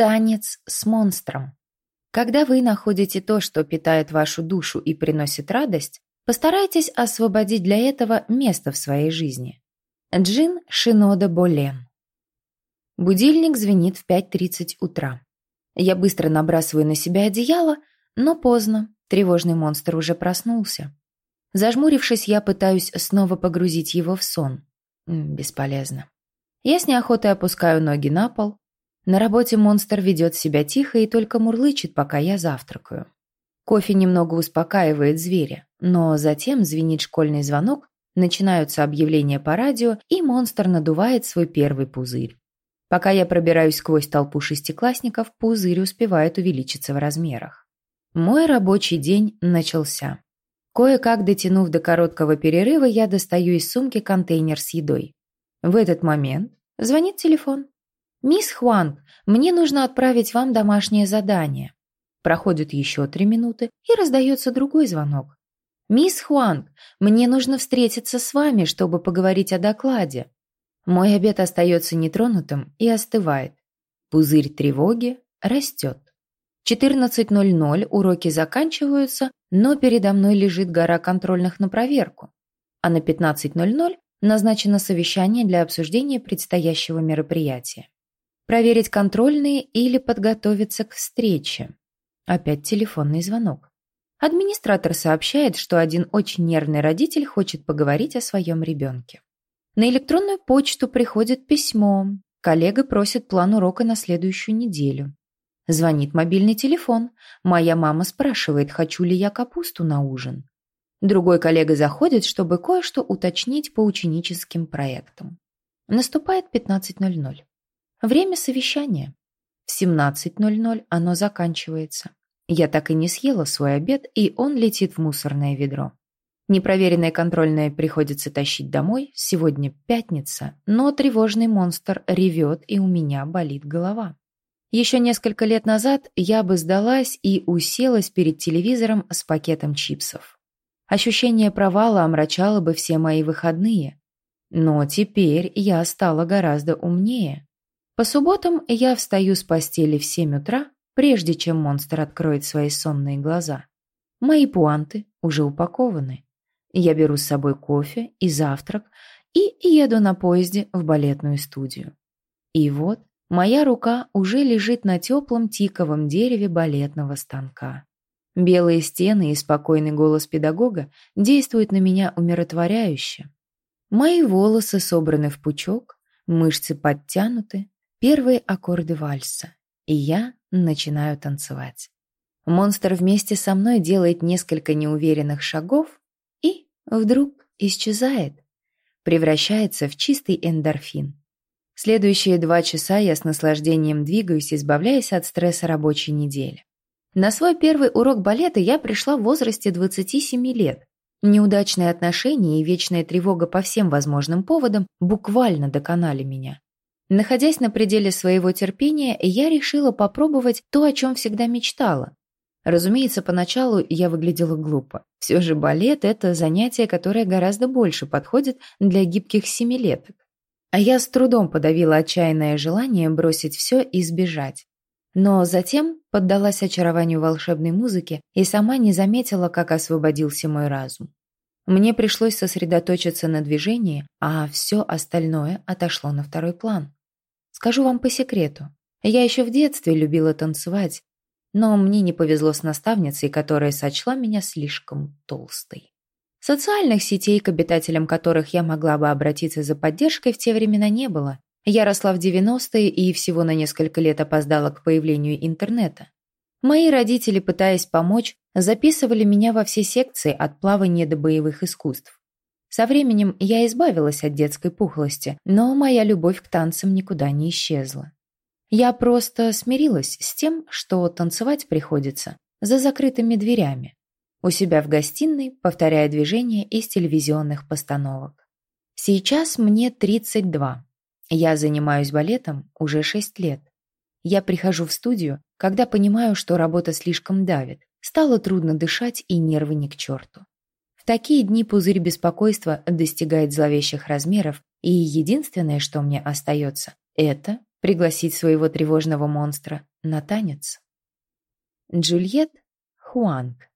Танец с монстром. Когда вы находите то, что питает вашу душу и приносит радость, постарайтесь освободить для этого место в своей жизни. Джин Шинода Болен. Будильник звенит в 5.30 утра. Я быстро набрасываю на себя одеяло, но поздно, тревожный монстр уже проснулся. Зажмурившись, я пытаюсь снова погрузить его в сон. Бесполезно. Я с неохотой опускаю ноги на пол. На работе монстр ведет себя тихо и только мурлычет, пока я завтракаю. Кофе немного успокаивает зверя, но затем звенит школьный звонок, начинаются объявления по радио, и монстр надувает свой первый пузырь. Пока я пробираюсь сквозь толпу шестиклассников, пузырь успевает увеличиться в размерах. Мой рабочий день начался. Кое-как дотянув до короткого перерыва, я достаю из сумки контейнер с едой. В этот момент звонит телефон. «Мисс Хуанг, мне нужно отправить вам домашнее задание». Проходит еще три минуты, и раздается другой звонок. «Мисс Хуанг, мне нужно встретиться с вами, чтобы поговорить о докладе». Мой обед остается нетронутым и остывает. Пузырь тревоги растет. 14.00 уроки заканчиваются, но передо мной лежит гора контрольных на проверку. А на 15.00 назначено совещание для обсуждения предстоящего мероприятия. Проверить контрольные или подготовиться к встрече. Опять телефонный звонок. Администратор сообщает, что один очень нервный родитель хочет поговорить о своем ребенке. На электронную почту приходит письмо. Коллега просит план урока на следующую неделю. Звонит мобильный телефон. Моя мама спрашивает, хочу ли я капусту на ужин. Другой коллега заходит, чтобы кое-что уточнить по ученическим проектам. Наступает 15.00. Время совещания. В 17.00 оно заканчивается. Я так и не съела свой обед, и он летит в мусорное ведро. Непроверенное контрольное приходится тащить домой. Сегодня пятница, но тревожный монстр ревет, и у меня болит голова. Еще несколько лет назад я бы сдалась и уселась перед телевизором с пакетом чипсов. Ощущение провала омрачало бы все мои выходные. Но теперь я стала гораздо умнее. По субботам я встаю с постели в 7 утра, прежде чем монстр откроет свои сонные глаза. Мои пуанты уже упакованы. Я беру с собой кофе и завтрак и еду на поезде в балетную студию. И вот моя рука уже лежит на теплом тиковом дереве балетного станка. Белые стены и спокойный голос педагога действуют на меня умиротворяюще. Мои волосы собраны в пучок, мышцы подтянуты, первые аккорды вальса, и я начинаю танцевать. Монстр вместе со мной делает несколько неуверенных шагов, вдруг исчезает, превращается в чистый эндорфин. Следующие два часа я с наслаждением двигаюсь, избавляясь от стресса рабочей недели. На свой первый урок балета я пришла в возрасте 27 лет. Неудачные отношения и вечная тревога по всем возможным поводам буквально доконали меня. Находясь на пределе своего терпения, я решила попробовать то, о чем всегда мечтала Разумеется, поначалу я выглядела глупо. Все же балет – это занятие, которое гораздо больше подходит для гибких семилеток. А я с трудом подавила отчаянное желание бросить все и сбежать. Но затем поддалась очарованию волшебной музыки и сама не заметила, как освободился мой разум. Мне пришлось сосредоточиться на движении, а все остальное отошло на второй план. Скажу вам по секрету. Я еще в детстве любила танцевать, но мне не повезло с наставницей, которая сочла меня слишком толстой. Социальных сетей, к обитателям которых я могла бы обратиться за поддержкой, в те времена не было. Я росла в 90-е и всего на несколько лет опоздала к появлению интернета. Мои родители, пытаясь помочь, записывали меня во все секции от плавания до боевых искусств. Со временем я избавилась от детской пухлости, но моя любовь к танцам никуда не исчезла. Я просто смирилась с тем, что танцевать приходится за закрытыми дверями, у себя в гостиной, повторяя движения из телевизионных постановок. Сейчас мне 32. Я занимаюсь балетом уже 6 лет. Я прихожу в студию, когда понимаю, что работа слишком давит, стало трудно дышать и нервы ни к черту. В такие дни пузырь беспокойства достигает зловещих размеров, и единственное, что мне остается, это пригласить своего тревожного монстра на танец. Джульет Хуанг